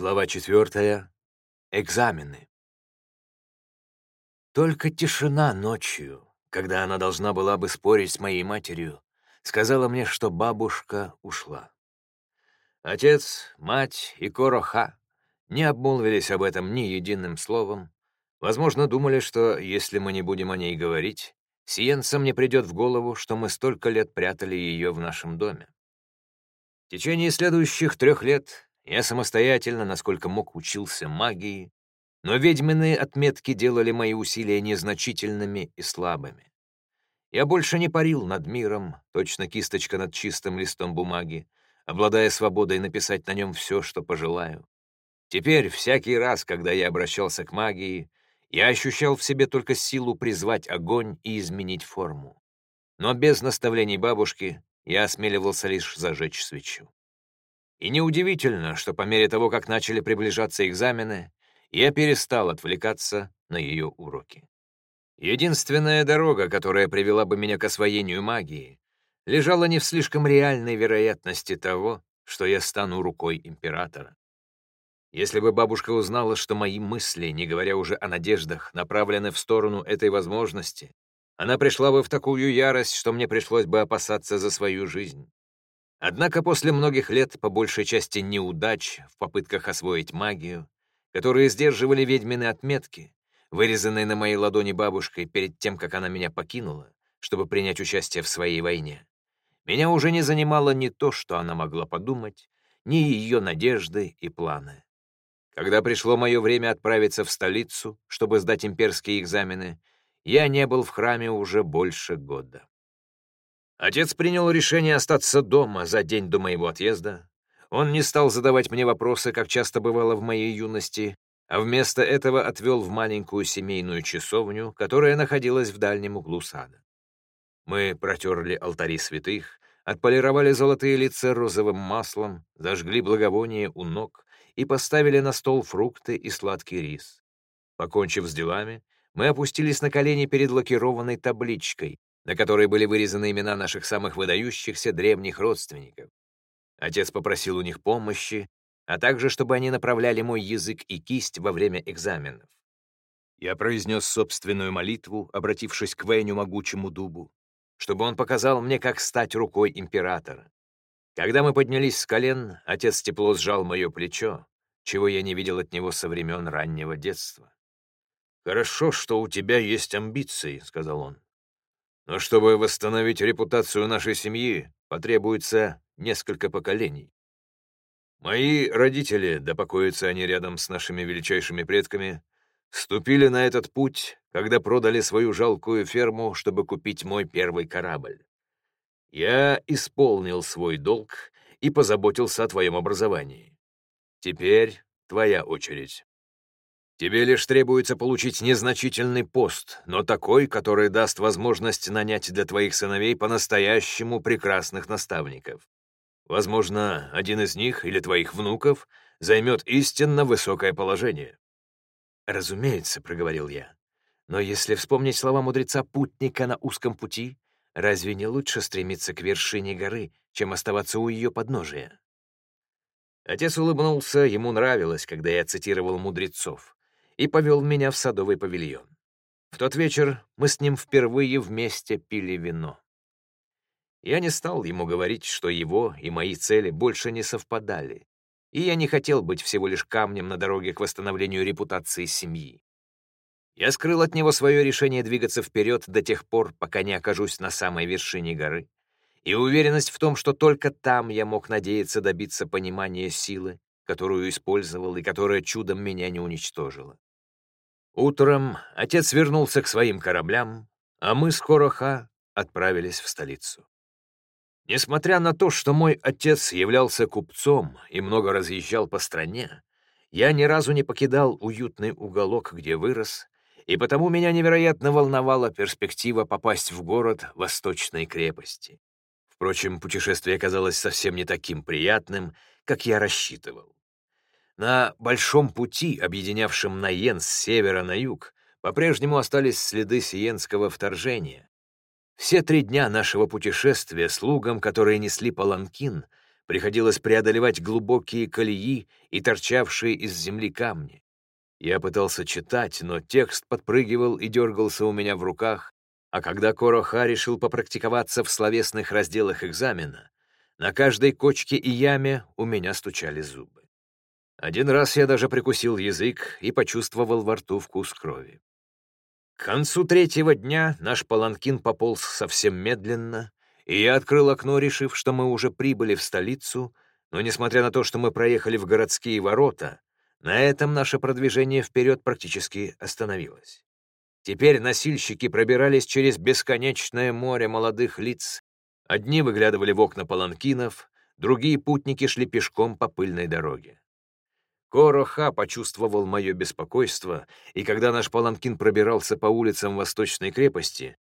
Глава четвертая. Экзамены. Только тишина ночью, когда она должна была бы спорить с моей матерью, сказала мне, что бабушка ушла. Отец, мать и Короха не обмолвились об этом ни единым словом. Возможно, думали, что, если мы не будем о ней говорить, сиенцам не придет в голову, что мы столько лет прятали ее в нашем доме. В течение следующих трех лет я самостоятельно, насколько мог, учился магии, но ведьминые отметки делали мои усилия незначительными и слабыми. Я больше не парил над миром, точно кисточка над чистым листом бумаги, обладая свободой написать на нем все, что пожелаю. Теперь, всякий раз, когда я обращался к магии, я ощущал в себе только силу призвать огонь и изменить форму. Но без наставлений бабушки я осмеливался лишь зажечь свечу. И неудивительно, что по мере того, как начали приближаться экзамены, я перестал отвлекаться на ее уроки. Единственная дорога, которая привела бы меня к освоению магии, лежала не в слишком реальной вероятности того, что я стану рукой императора. Если бы бабушка узнала, что мои мысли, не говоря уже о надеждах, направлены в сторону этой возможности, она пришла бы в такую ярость, что мне пришлось бы опасаться за свою жизнь. Однако после многих лет, по большей части неудач в попытках освоить магию, которые сдерживали ведьмины отметки, вырезанные на моей ладони бабушкой перед тем, как она меня покинула, чтобы принять участие в своей войне, меня уже не занимало ни то, что она могла подумать, ни ее надежды и планы. Когда пришло мое время отправиться в столицу, чтобы сдать имперские экзамены, я не был в храме уже больше года. Отец принял решение остаться дома за день до моего отъезда. Он не стал задавать мне вопросы, как часто бывало в моей юности, а вместо этого отвел в маленькую семейную часовню, которая находилась в дальнем углу сада. Мы протерли алтари святых, отполировали золотые лица розовым маслом, зажгли благовоние у ног и поставили на стол фрукты и сладкий рис. Покончив с делами, мы опустились на колени перед лакированной табличкой, на которой были вырезаны имена наших самых выдающихся древних родственников. Отец попросил у них помощи, а также чтобы они направляли мой язык и кисть во время экзаменов. Я произнес собственную молитву, обратившись к Вейню могучему дубу, чтобы он показал мне, как стать рукой императора. Когда мы поднялись с колен, отец тепло сжал мое плечо, чего я не видел от него со времен раннего детства. «Хорошо, что у тебя есть амбиции», — сказал он. Но чтобы восстановить репутацию нашей семьи, потребуется несколько поколений. Мои родители, да покоятся они рядом с нашими величайшими предками, ступили на этот путь, когда продали свою жалкую ферму, чтобы купить мой первый корабль. Я исполнил свой долг и позаботился о твоем образовании. Теперь твоя очередь. Тебе лишь требуется получить незначительный пост, но такой, который даст возможность нанять для твоих сыновей по-настоящему прекрасных наставников. Возможно, один из них или твоих внуков займет истинно высокое положение». «Разумеется», — проговорил я. «Но если вспомнить слова мудреца путника на узком пути, разве не лучше стремиться к вершине горы, чем оставаться у ее подножия?» Отец улыбнулся, ему нравилось, когда я цитировал мудрецов и повел меня в садовый павильон. В тот вечер мы с ним впервые вместе пили вино. Я не стал ему говорить, что его и мои цели больше не совпадали, и я не хотел быть всего лишь камнем на дороге к восстановлению репутации семьи. Я скрыл от него свое решение двигаться вперед до тех пор, пока не окажусь на самой вершине горы, и уверенность в том, что только там я мог надеяться добиться понимания силы, которую использовал и которая чудом меня не уничтожила. Утром отец вернулся к своим кораблям, а мы с Короха отправились в столицу. Несмотря на то, что мой отец являлся купцом и много разъезжал по стране, я ни разу не покидал уютный уголок, где вырос, и потому меня невероятно волновала перспектива попасть в город Восточной крепости. Впрочем, путешествие оказалось совсем не таким приятным, как я рассчитывал. На большом пути, объединявшем Наен с севера на юг, по-прежнему остались следы сиенского вторжения. Все три дня нашего путешествия слугам, которые несли паланкин, Приходилось преодолевать глубокие колеи и торчавшие из земли камни. Я пытался читать, но текст подпрыгивал и дергался у меня в руках, а когда Короха решил попрактиковаться в словесных разделах экзамена, на каждой кочке и яме у меня стучали зубы. Один раз я даже прикусил язык и почувствовал во рту вкус крови. К концу третьего дня наш паланкин пополз совсем медленно, и я открыл окно, решив, что мы уже прибыли в столицу, но, несмотря на то, что мы проехали в городские ворота, на этом наше продвижение вперед практически остановилось. Теперь носильщики пробирались через бесконечное море молодых лиц. Одни выглядывали в окна паланкинов, другие путники шли пешком по пыльной дороге. Короха почувствовал мое беспокойство, и когда наш паланкин пробирался по улицам Восточной крепости,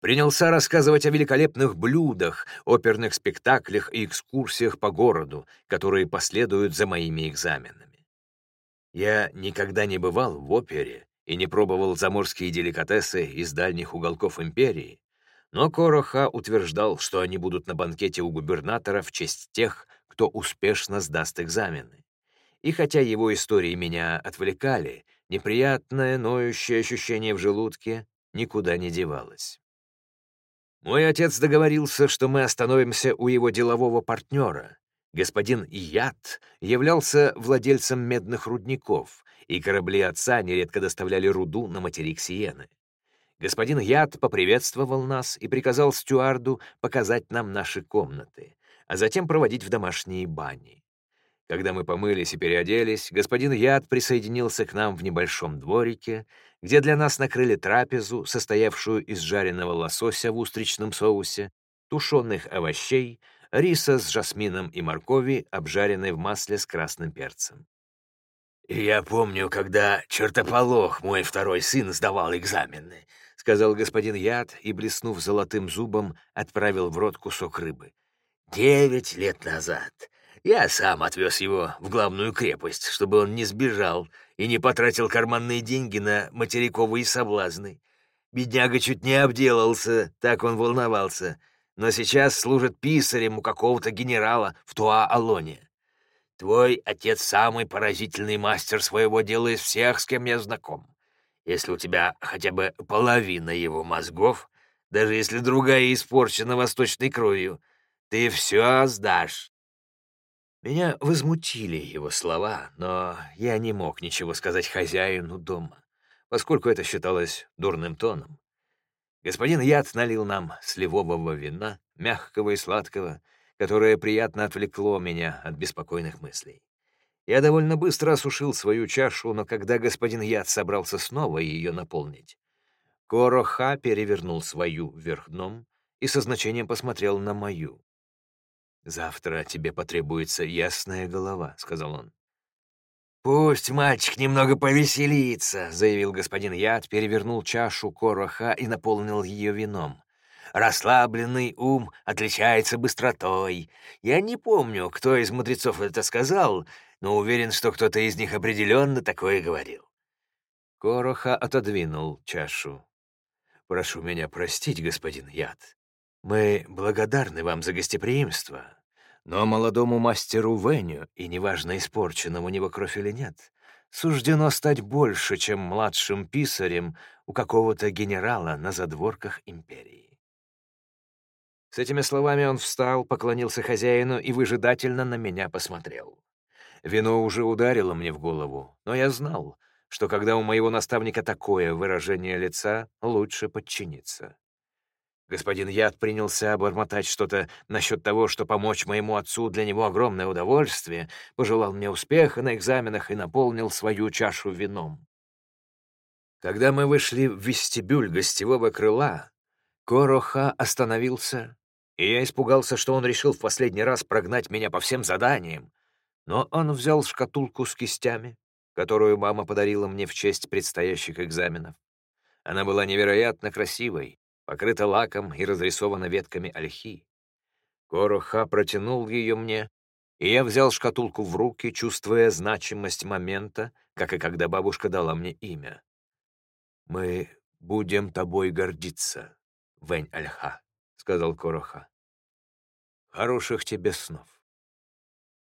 принялся рассказывать о великолепных блюдах, оперных спектаклях и экскурсиях по городу, которые последуют за моими экзаменами. Я никогда не бывал в опере и не пробовал заморские деликатесы из дальних уголков империи, но Короха утверждал, что они будут на банкете у губернатора в честь тех, кто успешно сдаст экзамены. И хотя его истории меня отвлекали, неприятное, ноющее ощущение в желудке никуда не девалось. Мой отец договорился, что мы остановимся у его делового партнера. Господин Ияд являлся владельцем медных рудников, и корабли отца нередко доставляли руду на материк Сиены. Господин Яд поприветствовал нас и приказал стюарду показать нам наши комнаты, а затем проводить в домашние бани. Когда мы помылись и переоделись, господин Яд присоединился к нам в небольшом дворике, где для нас накрыли трапезу, состоявшую из жареного лосося в устричном соусе, тушеных овощей, риса с жасмином и моркови, обжаренной в масле с красным перцем. «Я помню, когда чертополох, мой второй сын, сдавал экзамены», — сказал господин Яд и, блеснув золотым зубом, отправил в рот кусок рыбы. «Девять лет назад я сам отвез его в главную крепость, чтобы он не сбежал и не потратил карманные деньги на материковые соблазны. Бедняга чуть не обделался, так он волновался, но сейчас служит писарем у какого-то генерала в Туа-Алоне. Твой отец самый поразительный мастер своего дела из всех, с кем я знаком. Если у тебя хотя бы половина его мозгов, даже если другая испорчена восточной кровью, ты все сдашь. Меня возмутили его слова, но я не мог ничего сказать хозяину дома, поскольку это считалось дурным тоном. Господин Яд налил нам сливового вина, мягкого и сладкого, которое приятно отвлекло меня от беспокойных мыслей. Я довольно быстро осушил свою чашу, но когда господин Яд собрался снова ее наполнить, Короха перевернул свою вверх дном и со значением посмотрел на мою. «Завтра тебе потребуется ясная голова», — сказал он. «Пусть мальчик немного повеселится», — заявил господин Яд, перевернул чашу короха и наполнил ее вином. «Расслабленный ум отличается быстротой. Я не помню, кто из мудрецов это сказал, но уверен, что кто-то из них определенно такое говорил». Короха отодвинул чашу. «Прошу меня простить, господин Яд. Мы благодарны вам за гостеприимство, но молодому мастеру Веню, и неважно, испорченным у него кровь или нет, суждено стать больше, чем младшим писарем у какого-то генерала на задворках империи. С этими словами он встал, поклонился хозяину и выжидательно на меня посмотрел. Вино уже ударило мне в голову, но я знал, что когда у моего наставника такое выражение лица, лучше подчиниться. Господин Яд принялся обормотать что-то насчет того, что помочь моему отцу для него огромное удовольствие, пожелал мне успеха на экзаменах и наполнил свою чашу вином. Когда мы вышли в вестибюль гостевого крыла, Короха остановился, и я испугался, что он решил в последний раз прогнать меня по всем заданиям. Но он взял шкатулку с кистями, которую мама подарила мне в честь предстоящих экзаменов. Она была невероятно красивой, покрыта лаком и разрисована ветками ольхи. Короха протянул ее мне, и я взял шкатулку в руки, чувствуя значимость момента, как и когда бабушка дала мне имя. «Мы будем тобой гордиться, Вэнь Альха», — сказал Короха. «Хороших тебе снов».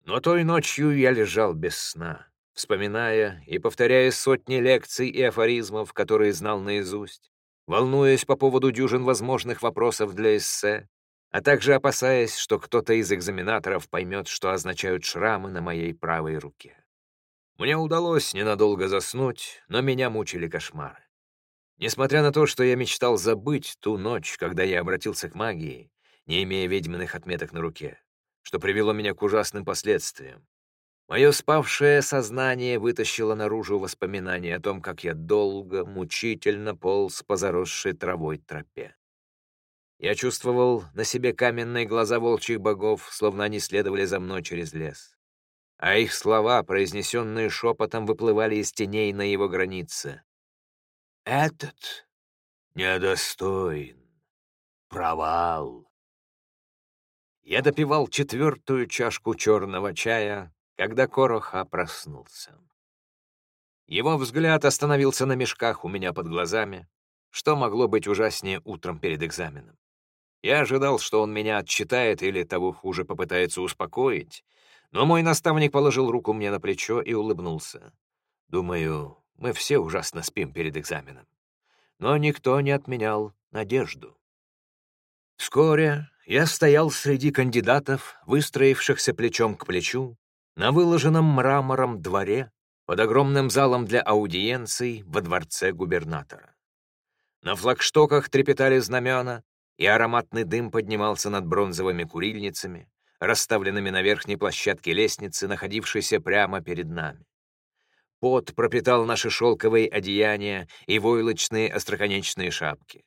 Но той ночью я лежал без сна, вспоминая и повторяя сотни лекций и афоризмов, которые знал наизусть, волнуясь по поводу дюжин возможных вопросов для эссе, а также опасаясь, что кто-то из экзаменаторов поймет, что означают шрамы на моей правой руке. Мне удалось ненадолго заснуть, но меня мучили кошмары. Несмотря на то, что я мечтал забыть ту ночь, когда я обратился к магии, не имея ведьминых отметок на руке, что привело меня к ужасным последствиям, мое спавшее сознание вытащило наружу воспоминания о том, как я долго, мучительно полз по заросшей травой тропе. Я чувствовал на себе каменные глаза волчьих богов, словно они следовали за мной через лес. А их слова, произнесенные шепотом, выплывали из теней на его границе. «Этот недостоин. Провал». Я допивал четвертую чашку черного чая, когда Короха проснулся. Его взгляд остановился на мешках у меня под глазами, что могло быть ужаснее утром перед экзаменом. Я ожидал, что он меня отчитает или, того хуже, попытается успокоить, но мой наставник положил руку мне на плечо и улыбнулся. Думаю, мы все ужасно спим перед экзаменом. Но никто не отменял надежду. Вскоре я стоял среди кандидатов, выстроившихся плечом к плечу, на выложенном мрамором дворе под огромным залом для аудиенций во дворце губернатора. На флагштоках трепетали знамена, и ароматный дым поднимался над бронзовыми курильницами, расставленными на верхней площадке лестницы, находившейся прямо перед нами. Пот пропитал наши шелковые одеяния и войлочные остроконечные шапки.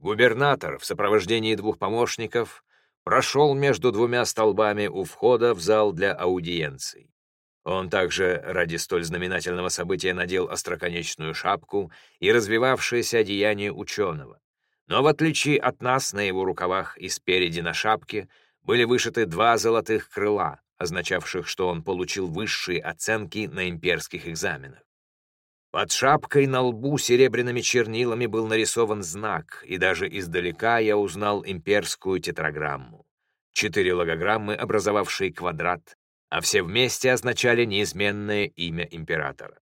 Губернатор в сопровождении двух помощников прошел между двумя столбами у входа в зал для аудиенций. Он также ради столь знаменательного события надел остроконечную шапку и развивавшееся одеяние ученого. Но в отличие от нас, на его рукавах и спереди на шапке были вышиты два золотых крыла, означавших, что он получил высшие оценки на имперских экзаменах. Под шапкой на лбу серебряными чернилами был нарисован знак, и даже издалека я узнал имперскую тетраграмму. Четыре логограммы, образовавшие квадрат, а все вместе означали неизменное имя императора.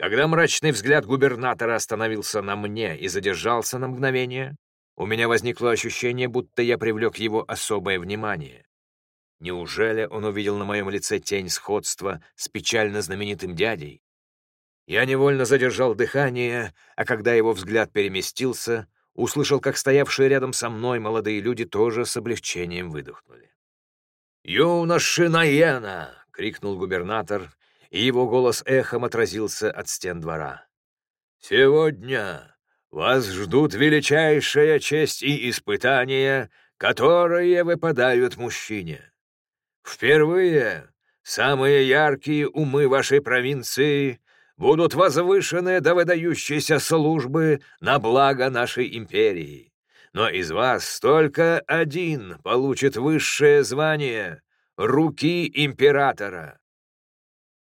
Когда мрачный взгляд губернатора остановился на мне и задержался на мгновение, у меня возникло ощущение, будто я привлек его особое внимание. Неужели он увидел на моем лице тень сходства с печально знаменитым дядей? Я невольно задержал дыхание, а когда его взгляд переместился, услышал, как стоявшие рядом со мной молодые люди тоже с облегчением выдохнули. «Юноши Наена!» — крикнул губернатор, и его голос эхом отразился от стен двора. «Сегодня вас ждут величайшая честь и испытания, которые выпадают мужчине. Впервые самые яркие умы вашей провинции будут возвышены до выдающейся службы на благо нашей империи. Но из вас только один получит высшее звание — руки императора.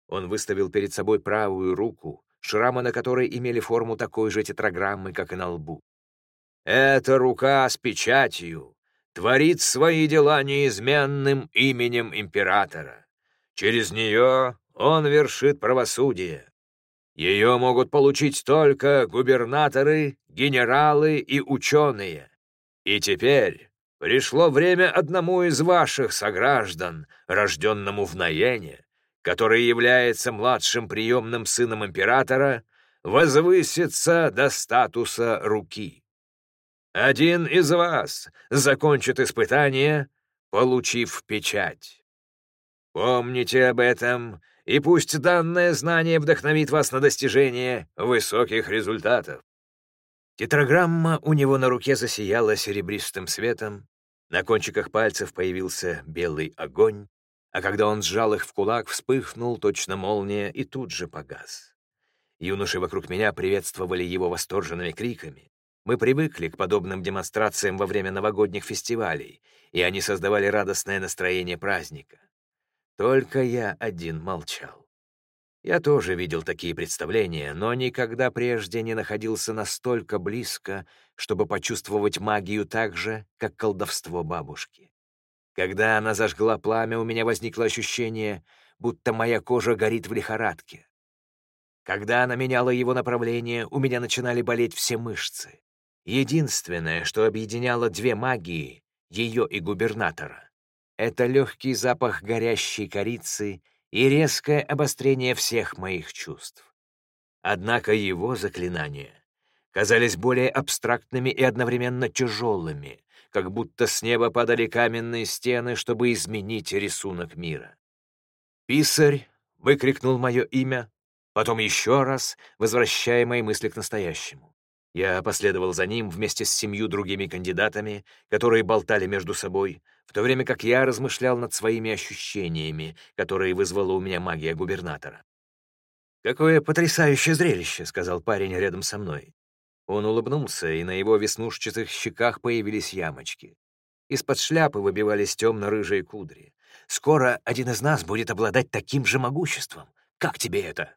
Он выставил перед собой правую руку, шрамы на которой имели форму такой же тетраграммы, как и на лбу. «Эта рука с печатью творит свои дела неизменным именем императора. Через нее он вершит правосудие. Ее могут получить только губернаторы, генералы и ученые. И теперь пришло время одному из ваших сограждан, рожденному в Наене, который является младшим приемным сыном императора, возвысится до статуса руки. Один из вас закончит испытание, получив печать. Помните об этом, и пусть данное знание вдохновит вас на достижение высоких результатов. Тетраграмма у него на руке засияла серебристым светом, на кончиках пальцев появился белый огонь, а когда он сжал их в кулак, вспыхнул точно молния и тут же погас. Юноши вокруг меня приветствовали его восторженными криками. Мы привыкли к подобным демонстрациям во время новогодних фестивалей, и они создавали радостное настроение праздника. Только я один молчал. Я тоже видел такие представления, но никогда прежде не находился настолько близко, чтобы почувствовать магию так же, как колдовство бабушки. Когда она зажгла пламя, у меня возникло ощущение, будто моя кожа горит в лихорадке. Когда она меняла его направление, у меня начинали болеть все мышцы. Единственное, что объединяло две магии, ее и губернатора, это легкий запах горящей корицы и резкое обострение всех моих чувств. Однако его заклинания казались более абстрактными и одновременно тяжелыми, как будто с неба падали каменные стены, чтобы изменить рисунок мира. «Писарь!» — выкрикнул мое имя, потом еще раз, возвращая мои мысли к настоящему. Я последовал за ним вместе с семью другими кандидатами, которые болтали между собой, в то время как я размышлял над своими ощущениями, которые вызвала у меня магия губернатора. «Какое потрясающее зрелище!» — сказал парень рядом со мной. Он улыбнулся, и на его веснушчатых щеках появились ямочки. Из-под шляпы выбивались темно-рыжие кудри. «Скоро один из нас будет обладать таким же могуществом. Как тебе это?»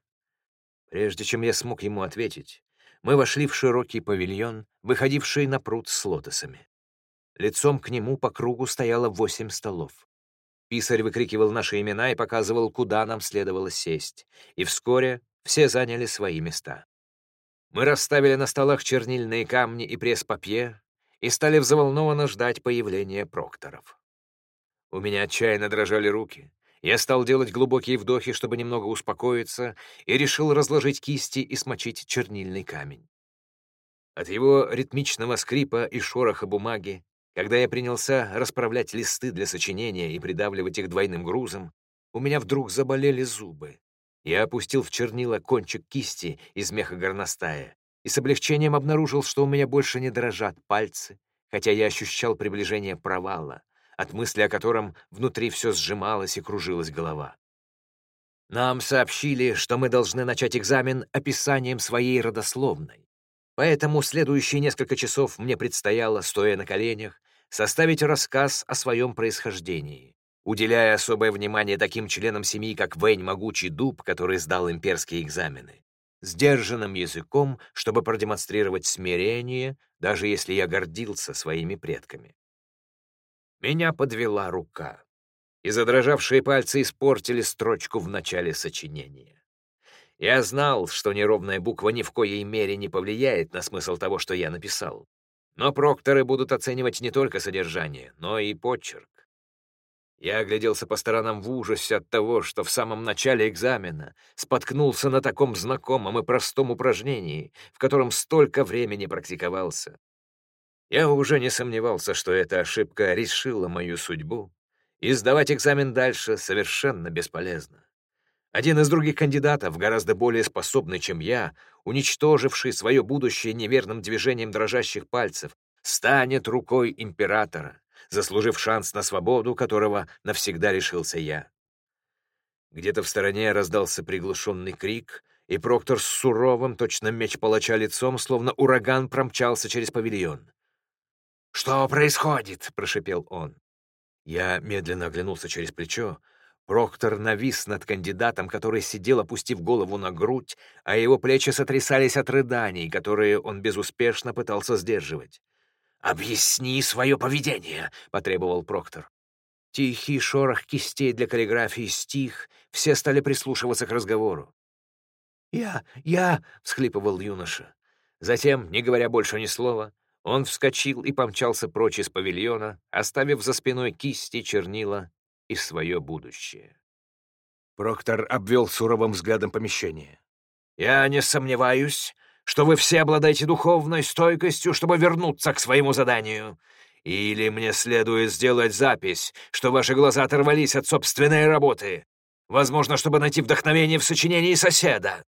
Прежде чем я смог ему ответить, мы вошли в широкий павильон, выходивший на пруд с лотосами. Лицом к нему по кругу стояло восемь столов. Писарь выкрикивал наши имена и показывал, куда нам следовало сесть, и вскоре все заняли свои места. Мы расставили на столах чернильные камни и пресс-папье и стали взволнованно ждать появления прокторов. У меня отчаянно дрожали руки. Я стал делать глубокие вдохи, чтобы немного успокоиться, и решил разложить кисти и смочить чернильный камень. От его ритмичного скрипа и шороха бумаги, когда я принялся расправлять листы для сочинения и придавливать их двойным грузом, у меня вдруг заболели зубы. Я опустил в чернила кончик кисти из меха горностая и с облегчением обнаружил, что у меня больше не дрожат пальцы, хотя я ощущал приближение провала, от мысли о котором внутри все сжималось и кружилась голова. Нам сообщили, что мы должны начать экзамен описанием своей родословной. Поэтому следующие несколько часов мне предстояло, стоя на коленях, составить рассказ о своем происхождении уделяя особое внимание таким членам семьи, как Вэнь Могучий Дуб, который сдал имперские экзамены, сдержанным языком, чтобы продемонстрировать смирение, даже если я гордился своими предками. Меня подвела рука, и задрожавшие пальцы испортили строчку в начале сочинения. Я знал, что неровная буква ни в коей мере не повлияет на смысл того, что я написал. Но прокторы будут оценивать не только содержание, но и почерк. Я огляделся по сторонам в ужасе от того, что в самом начале экзамена споткнулся на таком знакомом и простом упражнении, в котором столько времени практиковался. Я уже не сомневался, что эта ошибка решила мою судьбу, и сдавать экзамен дальше совершенно бесполезно. Один из других кандидатов, гораздо более способный, чем я, уничтоживший свое будущее неверным движением дрожащих пальцев, станет рукой императора, заслужив шанс на свободу, которого навсегда лишился я. Где-то в стороне раздался приглушенный крик, и Проктор с суровым, точно меч палача лицом, словно ураган промчался через павильон. «Что происходит?» — прошепел он. Я медленно оглянулся через плечо. Проктор навис над кандидатом, который сидел, опустив голову на грудь, а его плечи сотрясались от рыданий, которые он безуспешно пытался сдерживать. «Объясни свое поведение», — потребовал Проктор. Тихий шорох кистей для каллиграфии стих, все стали прислушиваться к разговору. «Я, я!» — всхлипывал юноша. Затем, не говоря больше ни слова, он вскочил и помчался прочь из павильона, оставив за спиной кисти, чернила и свое будущее. Проктор обвел суровым взглядом помещение. «Я не сомневаюсь, что вы все обладаете духовной стойкостью, чтобы вернуться к своему заданию. Или мне следует сделать запись, что ваши глаза оторвались от собственной работы. Возможно, чтобы найти вдохновение в сочинении соседа».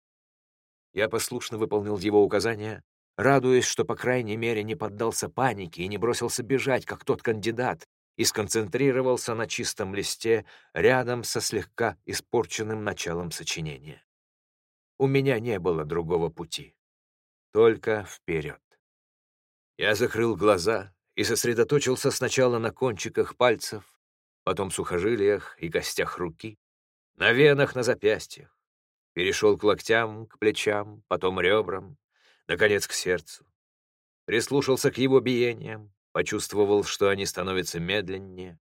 Я послушно выполнил его указания, радуясь, что, по крайней мере, не поддался панике и не бросился бежать, как тот кандидат, и сконцентрировался на чистом листе рядом со слегка испорченным началом сочинения. У меня не было другого пути. Только вперед. Я закрыл глаза и сосредоточился сначала на кончиках пальцев, потом сухожилиях и костях руки, на венах на запястьях, перешел к локтям, к плечам, потом ребрам, наконец к сердцу. Прислушался к его биениям, почувствовал, что они становятся медленнее.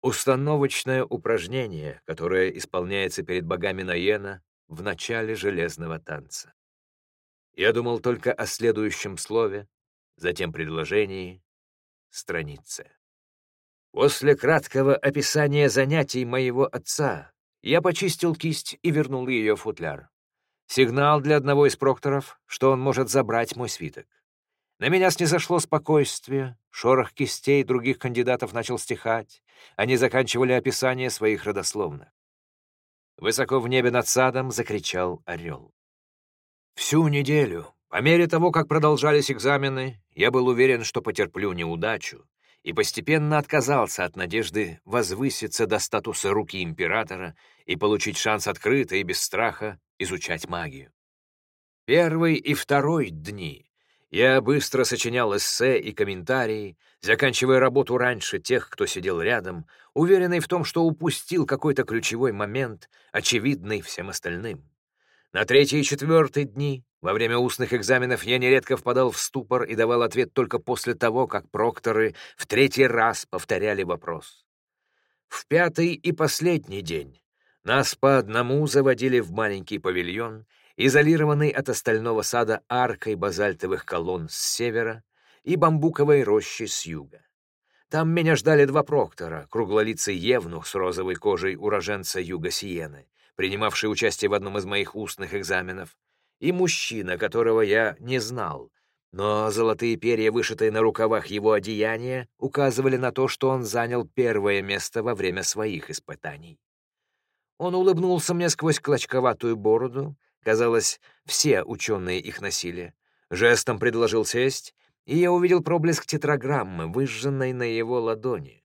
Установочное упражнение, которое исполняется перед богами Наена в начале железного танца. Я думал только о следующем слове, затем предложении, странице. После краткого описания занятий моего отца я почистил кисть и вернул ее в футляр. Сигнал для одного из прокторов, что он может забрать мой свиток. На меня снизошло спокойствие, шорох кистей других кандидатов начал стихать, они заканчивали описание своих родословных. Высоко в небе над садом закричал орел. Всю неделю, по мере того, как продолжались экзамены, я был уверен, что потерплю неудачу, и постепенно отказался от надежды возвыситься до статуса руки императора и получить шанс открыто и без страха изучать магию. Первый и второй дни я быстро сочинял эссе и комментарии, заканчивая работу раньше тех, кто сидел рядом, уверенный в том, что упустил какой-то ключевой момент, очевидный всем остальным. На третий и четвертый дни, во время устных экзаменов, я нередко впадал в ступор и давал ответ только после того, как прокторы в третий раз повторяли вопрос. В пятый и последний день нас по одному заводили в маленький павильон, изолированный от остального сада аркой базальтовых колонн с севера и бамбуковой рощи с юга. Там меня ждали два проктора, круглолицый евнух с розовой кожей уроженца юга Сиены, принимавший участие в одном из моих устных экзаменов, и мужчина, которого я не знал, но золотые перья, вышитые на рукавах его одеяния, указывали на то, что он занял первое место во время своих испытаний. Он улыбнулся мне сквозь клочковатую бороду, Казалось, все ученые их носили. Жестом предложил сесть, и я увидел проблеск тетраграммы, выжженной на его ладони.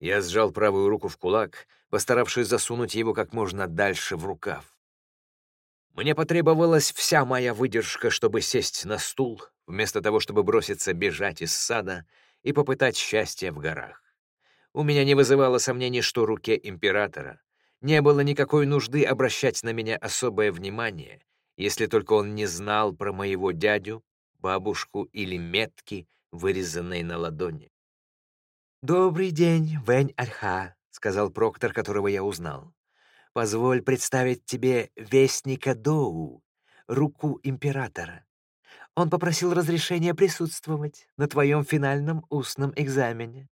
Я сжал правую руку в кулак, постаравшись засунуть его как можно дальше в рукав. Мне потребовалась вся моя выдержка, чтобы сесть на стул, вместо того, чтобы броситься бежать из сада и попытать счастье в горах. У меня не вызывало сомнений, что руке императора не было никакой нужды обращать на меня особое внимание, если только он не знал про моего дядю, бабушку или метки, вырезанные на ладони. «Добрый день, Вэнь Альха», — сказал проктор, которого я узнал. «Позволь представить тебе Вестника Доу, руку императора. Он попросил разрешения присутствовать на твоем финальном устном экзамене.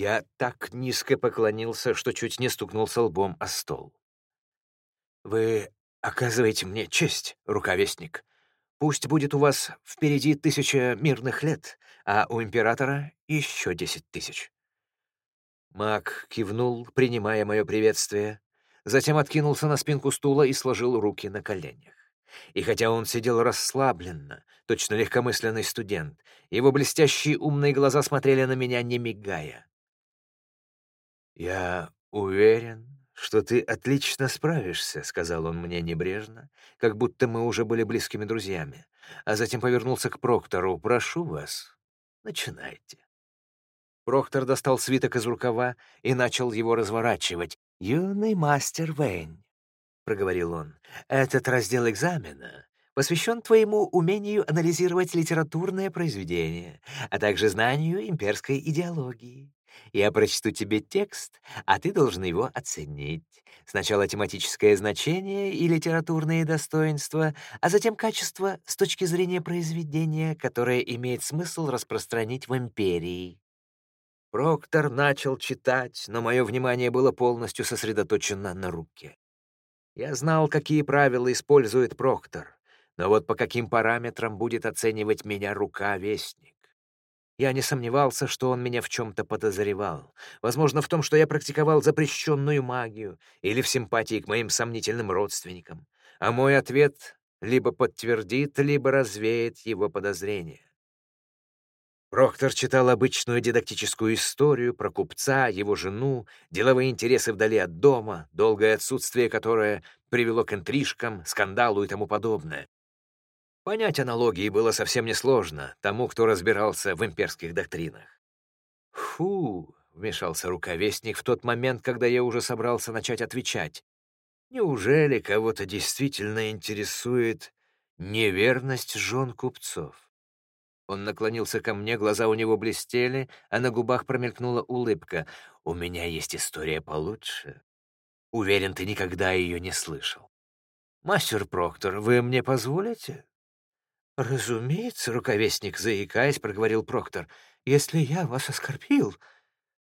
Я так низко поклонился, что чуть не стукнулся лбом о стол. «Вы оказываете мне честь, рукавестник. Пусть будет у вас впереди тысяча мирных лет, а у императора еще десять тысяч». Маг кивнул, принимая мое приветствие, затем откинулся на спинку стула и сложил руки на коленях. И хотя он сидел расслабленно, точно легкомысленный студент, его блестящие умные глаза смотрели на меня, не мигая. «Я уверен, что ты отлично справишься», — сказал он мне небрежно, как будто мы уже были близкими друзьями, а затем повернулся к Проктору. «Прошу вас, начинайте». Проктор достал свиток из рукава и начал его разворачивать. «Юный мастер Вэнь», — проговорил он, — «этот раздел экзамена посвящен твоему умению анализировать литературное произведение, а также знанию имперской идеологии. Я прочту тебе текст, а ты должен его оценить. Сначала тематическое значение и литературные достоинства, а затем качество с точки зрения произведения, которое имеет смысл распространить в империи. Проктор начал читать, но мое внимание было полностью сосредоточено на руке. Я знал, какие правила использует Проктор, но вот по каким параметрам будет оценивать меня рука-вестник. Я не сомневался, что он меня в чем-то подозревал. Возможно, в том, что я практиковал запрещенную магию или в симпатии к моим сомнительным родственникам. А мой ответ либо подтвердит, либо развеет его подозрения. Проктор читал обычную дидактическую историю про купца, его жену, деловые интересы вдали от дома, долгое отсутствие которое привело к интрижкам, скандалу и тому подобное. Понять аналогии было совсем несложно тому, кто разбирался в имперских доктринах. «Фу!» — вмешался рукавестник в тот момент, когда я уже собрался начать отвечать. «Неужели кого-то действительно интересует неверность жен купцов?» Он наклонился ко мне, глаза у него блестели, а на губах промелькнула улыбка. У меня есть история получше. Уверен, ты никогда ее не слышал. Мастер Проктор, вы мне позволите? Разумеется, рукавестник, заикаясь, проговорил Проктор. Если я вас оскорбил...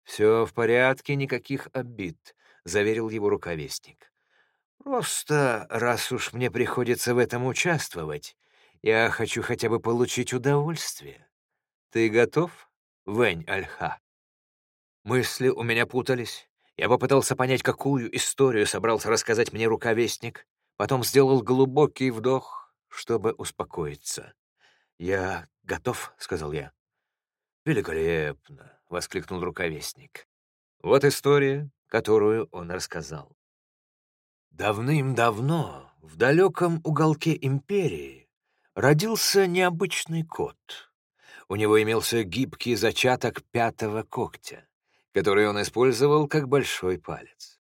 Все в порядке, никаких обид, заверил его рукавестник. Просто, раз уж мне приходится в этом участвовать, я хочу хотя бы получить удовольствие. Ты готов, Вэнь Альха? Мысли у меня путались. Я попытался понять, какую историю собрался рассказать мне рукавестник, потом сделал глубокий вдох, чтобы успокоиться. «Я готов», — сказал я. «Великолепно!» — воскликнул рукавестник. Вот история, которую он рассказал. Давным-давно в далеком уголке империи родился необычный кот. У него имелся гибкий зачаток пятого когтя, который он использовал как большой палец.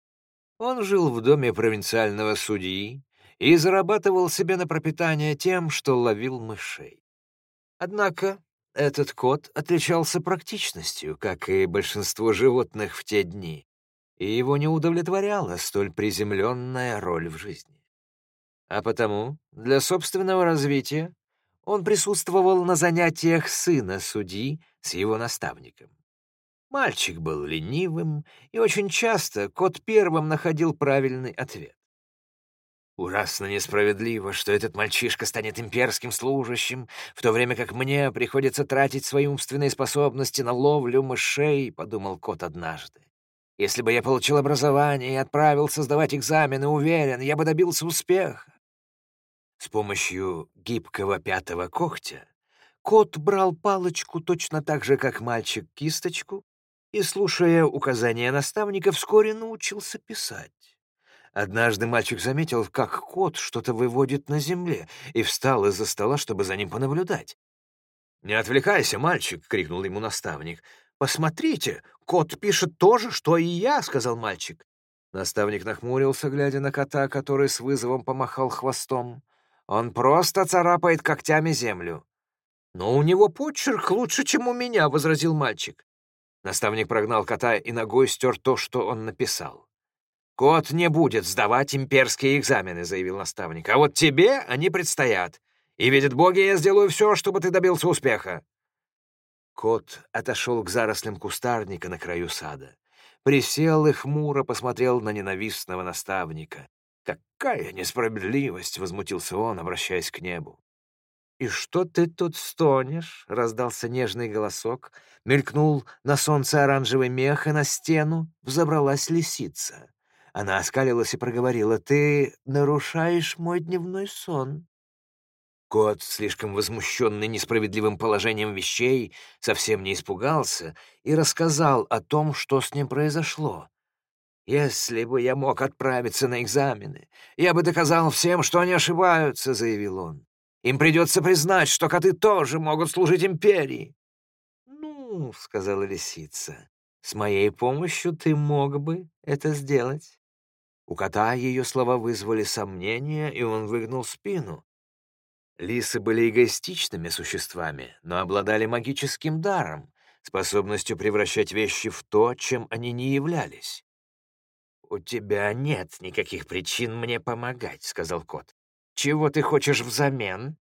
Он жил в доме провинциального судьи и зарабатывал себе на пропитание тем, что ловил мышей. Однако этот кот отличался практичностью, как и большинство животных в те дни, и его не удовлетворяла столь приземленная роль в жизни. А потому для собственного развития он присутствовал на занятиях сына судьи с его наставником. Мальчик был ленивым, и очень часто кот первым находил правильный ответ. Ужасно несправедливо, что этот мальчишка станет имперским служащим, в то время как мне приходится тратить свои умственные способности на ловлю мышей, — подумал кот однажды. Если бы я получил образование и отправился сдавать экзамены, уверен, я бы добился успеха. С помощью гибкого пятого когтя кот брал палочку точно так же, как мальчик кисточку, и, слушая указания наставника, вскоре научился писать. Однажды мальчик заметил, как кот что-то выводит на земле, и встал из-за стола, чтобы за ним понаблюдать. «Не отвлекайся, мальчик!» — крикнул ему наставник. «Посмотрите, кот пишет то же, что и я!» — сказал мальчик. Наставник нахмурился, глядя на кота, который с вызовом помахал хвостом. Он просто царапает когтями землю. «Но у него почерк лучше, чем у меня», — возразил мальчик. Наставник прогнал кота и ногой стер то, что он написал. «Кот не будет сдавать имперские экзамены», — заявил наставник. «А вот тебе они предстоят. И, видят боги, я сделаю все, чтобы ты добился успеха». Кот отошел к зарослям кустарника на краю сада. Присел и хмуро посмотрел на ненавистного наставника. «Какая несправедливость!» — возмутился он, обращаясь к небу. «И что ты тут стонешь?» — раздался нежный голосок. Мелькнул на солнце оранжевый мех, и на стену взобралась лисица. Она оскалилась и проговорила, «Ты нарушаешь мой дневной сон». Кот, слишком возмущенный несправедливым положением вещей, совсем не испугался и рассказал о том, что с ним произошло. «Если бы я мог отправиться на экзамены, я бы доказал всем, что они ошибаются», — заявил он. «Им придется признать, что коты тоже могут служить империи». «Ну», — сказала лисица, — «с моей помощью ты мог бы это сделать». У кота ее слова вызвали сомнения, и он выгнул спину. Лисы были эгоистичными существами, но обладали магическим даром, способностью превращать вещи в то, чем они не являлись. «У тебя нет никаких причин мне помогать», — сказал кот. «Чего ты хочешь взамен?»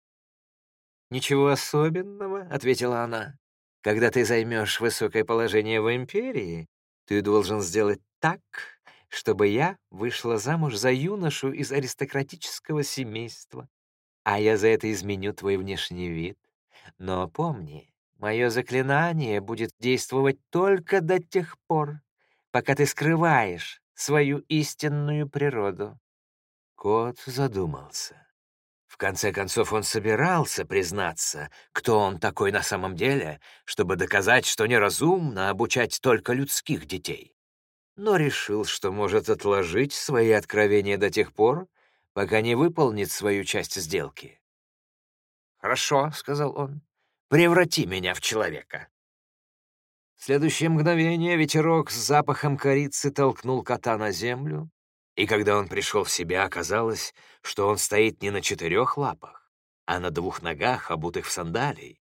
«Ничего особенного», — ответила она. «Когда ты займешь высокое положение в Империи, ты должен сделать так, чтобы я вышла замуж за юношу из аристократического семейства, а я за это изменю твой внешний вид. Но помни, мое заклинание будет действовать только до тех пор, пока ты скрываешь свою истинную природу. Кот задумался. В конце концов, он собирался признаться, кто он такой на самом деле, чтобы доказать, что неразумно обучать только людских детей. Но решил, что может отложить свои откровения до тех пор, пока не выполнит свою часть сделки. «Хорошо», — сказал он, — «преврати меня в человека». В следующее мгновение ветерок с запахом корицы толкнул кота на землю, и когда он пришел в себя, оказалось, что он стоит не на четырех лапах, а на двух ногах, обутых в сандалии.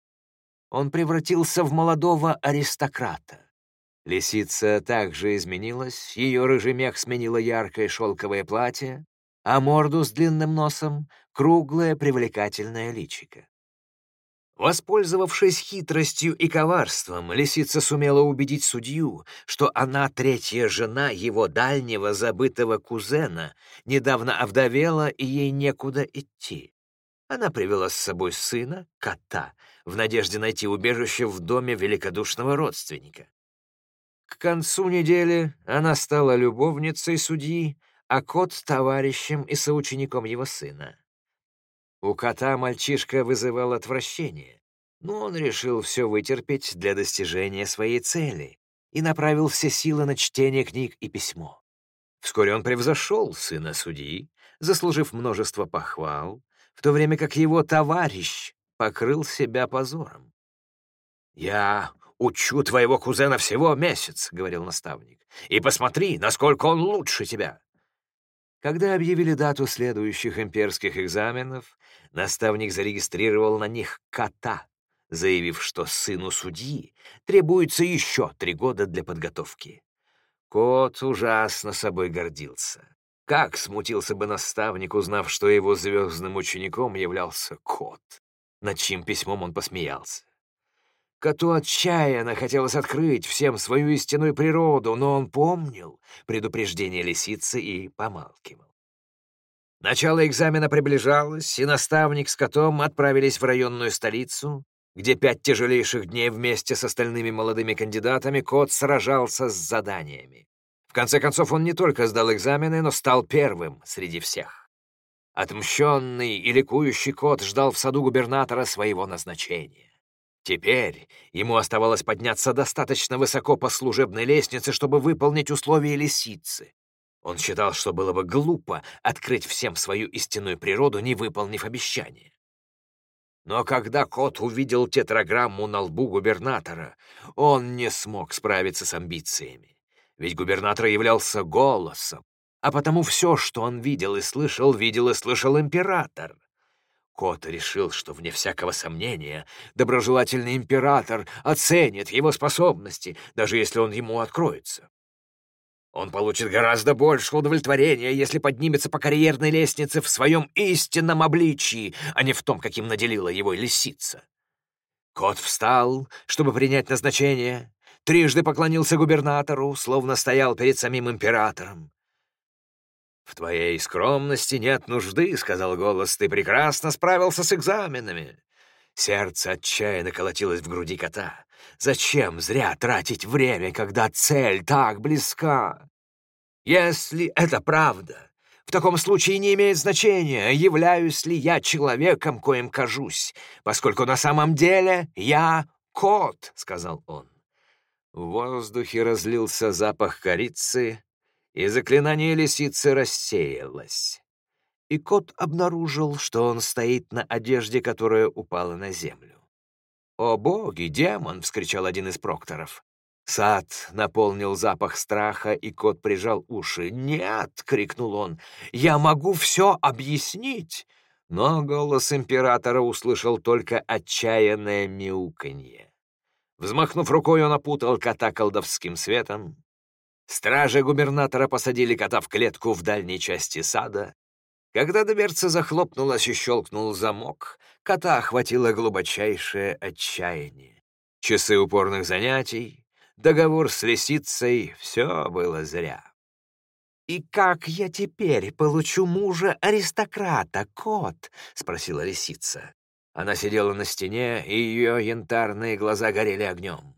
Он превратился в молодого аристократа. Лисица также изменилась, ее рыжий мех сменило яркое шелковое платье, а морду с длинным носом — круглое привлекательное личико. Воспользовавшись хитростью и коварством, лисица сумела убедить судью, что она третья жена его дальнего забытого кузена, недавно овдовела и ей некуда идти. Она привела с собой сына, кота, в надежде найти убежище в доме великодушного родственника. К концу недели она стала любовницей судьи, а кот — товарищем и соучеником его сына. У кота мальчишка вызывал отвращение, но он решил все вытерпеть для достижения своей цели и направил все силы на чтение книг и письмо. Вскоре он превзошел сына судьи, заслужив множество похвал, в то время как его товарищ покрыл себя позором. «Я учу твоего кузена всего месяц», — говорил наставник, «и посмотри, насколько он лучше тебя. Когда объявили дату следующих имперских экзаменов, наставник зарегистрировал на них кота, заявив, что сыну судьи требуется еще три года для подготовки. Кот ужасно собой гордился. Как смутился бы наставник, узнав, что его звездным учеником являлся кот, над чьим письмом он посмеялся. Коту отчаянно хотелось открыть всем свою истинную природу, но он помнил предупреждение лисицы и помалкивал. Начало экзамена приближалось, и наставник с котом отправились в районную столицу, где пять тяжелейших дней вместе с остальными молодыми кандидатами кот сражался с заданиями. В конце концов, он не только сдал экзамены, но стал первым среди всех. Отмщенный и ликующий кот ждал в саду губернатора своего назначения. Теперь ему оставалось подняться достаточно высоко по служебной лестнице, чтобы выполнить условия лисицы. Он считал, что было бы глупо открыть всем свою истинную природу, не выполнив обещание. Но когда кот увидел тетраграмму на лбу губернатора, он не смог справиться с амбициями. Ведь губернатор являлся голосом, а потому все, что он видел и слышал, видел и слышал император. Кот решил, что, вне всякого сомнения, доброжелательный император оценит его способности, даже если он ему откроется. Он получит гораздо больше удовлетворения, если поднимется по карьерной лестнице в своем истинном обличии, а не в том, каким наделила его лисица. Кот встал, чтобы принять назначение, трижды поклонился губернатору, словно стоял перед самим императором. «В твоей скромности нет нужды», — сказал голос, — «ты прекрасно справился с экзаменами». Сердце отчаянно колотилось в груди кота. «Зачем зря тратить время, когда цель так близка? Если это правда, в таком случае не имеет значения, являюсь ли я человеком, коим кажусь, поскольку на самом деле я кот», — сказал он. В воздухе разлился запах корицы, и заклинание лисицы рассеялось. И кот обнаружил, что он стоит на одежде, которая упала на землю. «О боги, демон!» — вскричал один из прокторов. Сад наполнил запах страха, и кот прижал уши. «Нет!» — крикнул он. «Я могу все объяснить!» Но голос императора услышал только отчаянное мяуканье. Взмахнув рукой, он опутал кота колдовским светом, Стражи губернатора посадили кота в клетку в дальней части сада. Когда дверца захлопнулась и щелкнул замок, кота охватило глубочайшее отчаяние. Часы упорных занятий, договор с лисицей — все было зря. «И как я теперь получу мужа-аристократа, кот?» — спросила лисица. Она сидела на стене, и ее янтарные глаза горели огнем.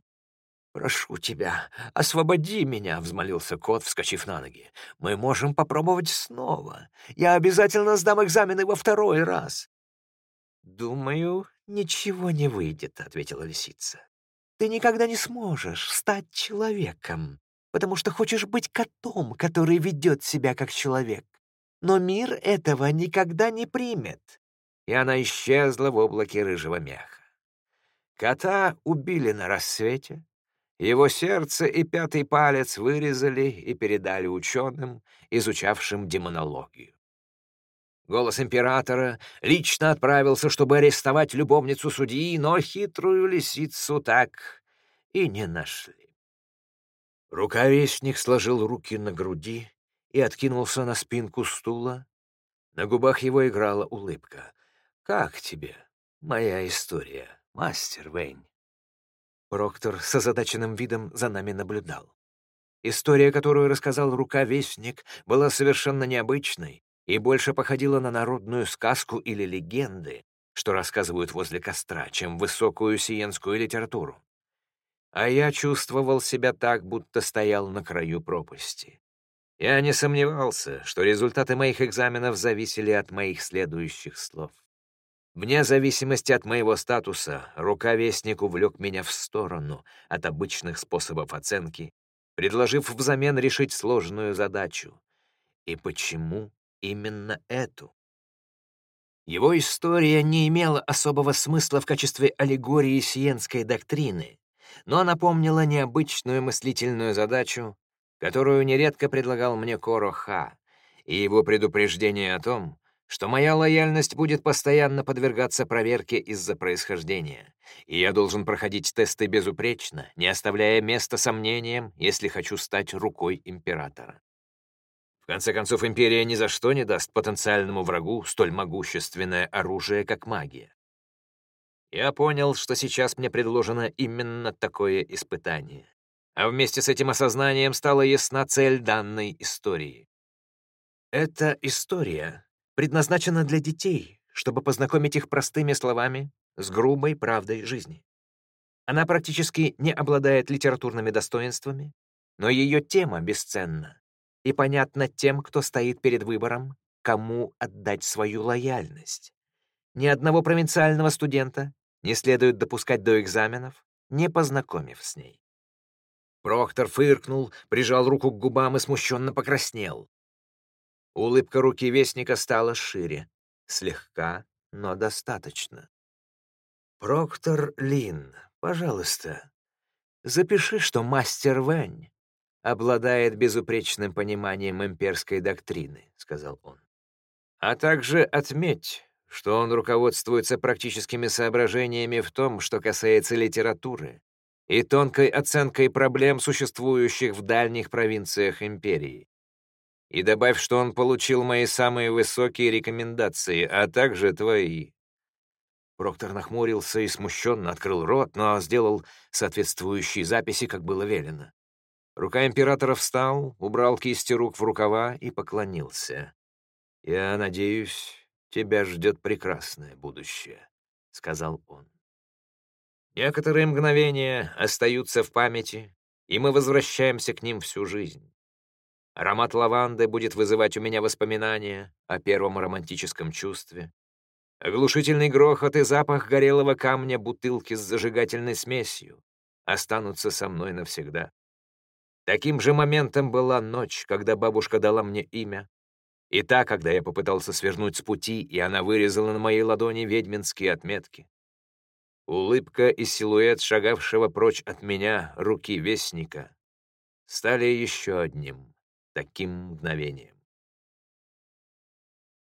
«Прошу тебя, освободи меня», — взмолился кот, вскочив на ноги. «Мы можем попробовать снова. Я обязательно сдам экзамены во второй раз». «Думаю, ничего не выйдет», — ответила лисица. «Ты никогда не сможешь стать человеком, потому что хочешь быть котом, который ведет себя как человек. Но мир этого никогда не примет». И она исчезла в облаке рыжего меха. Кота убили на рассвете, его сердце и пятый палец вырезали и передали ученым, изучавшим демонологию. Голос императора лично отправился, чтобы арестовать любовницу судьи, но хитрую лисицу так и не нашли. Рукавестник сложил руки на груди и откинулся на спинку стула. На губах его играла улыбка. «Как тебе моя история, мастер Вейн?» Проктор с озадаченным видом за нами наблюдал. История, которую рассказал рукавестник, была совершенно необычной и больше походила на народную сказку или легенды, что рассказывают возле костра, чем высокую сиенскую литературу. А я чувствовал себя так, будто стоял на краю пропасти. Я не сомневался, что результаты моих экзаменов зависели от моих следующих слов. Вне зависимости от моего статуса, рукавестник увлек меня в сторону от обычных способов оценки, предложив взамен решить сложную задачу. И почему именно эту? Его история не имела особого смысла в качестве аллегории сиенской доктрины, но напомнила необычную мыслительную задачу, которую нередко предлагал мне Коро Ха, и его предупреждение о том, что моя лояльность будет постоянно подвергаться проверке из-за происхождения, и я должен проходить тесты безупречно, не оставляя места сомнениям, если хочу стать рукой императора. В конце концов, империя ни за что не даст потенциальному врагу столь могущественное оружие, как магия. Я понял, что сейчас мне предложено именно такое испытание. А вместе с этим осознанием стала ясна цель данной истории. Эта история предназначена для детей, чтобы познакомить их простыми словами с грубой правдой жизни. Она практически не обладает литературными достоинствами, но ее тема бесценна и понятно тем, кто стоит перед выбором, кому отдать свою лояльность. Ни одного провинциального студента не следует допускать до экзаменов, не познакомив с ней. Проктор фыркнул, прижал руку к губам и смущенно покраснел. Улыбка руки Вестника стала шире. Слегка, но достаточно. «Проктор Лин, пожалуйста, запиши, что мастер Вэнь обладает безупречным пониманием имперской доктрины», — сказал он. «А также отметь, что он руководствуется практическими соображениями в том, что касается литературы, и тонкой оценкой проблем, существующих в дальних провинциях империи. И добавь, что он получил мои самые высокие рекомендации, а также твои». Проктор нахмурился и смущенно открыл рот, но сделал соответствующие записи, как было велено. Рука императора встал, убрал кисти рук в рукава и поклонился. «Я надеюсь, тебя ждет прекрасное будущее», — сказал он. Некоторые мгновения остаются в памяти, и мы возвращаемся к ним всю жизнь. Аромат лаванды будет вызывать у меня воспоминания о первом романтическом чувстве. Оглушительный грохот и запах горелого камня бутылки с зажигательной смесью останутся со мной навсегда. Таким же моментом была ночь, когда бабушка дала мне имя, и та, когда я попытался свернуть с пути, и она вырезала на моей ладони ведьминские отметки. Улыбка и силуэт шагавшего прочь от меня руки Вестника стали еще одним таким мгновением.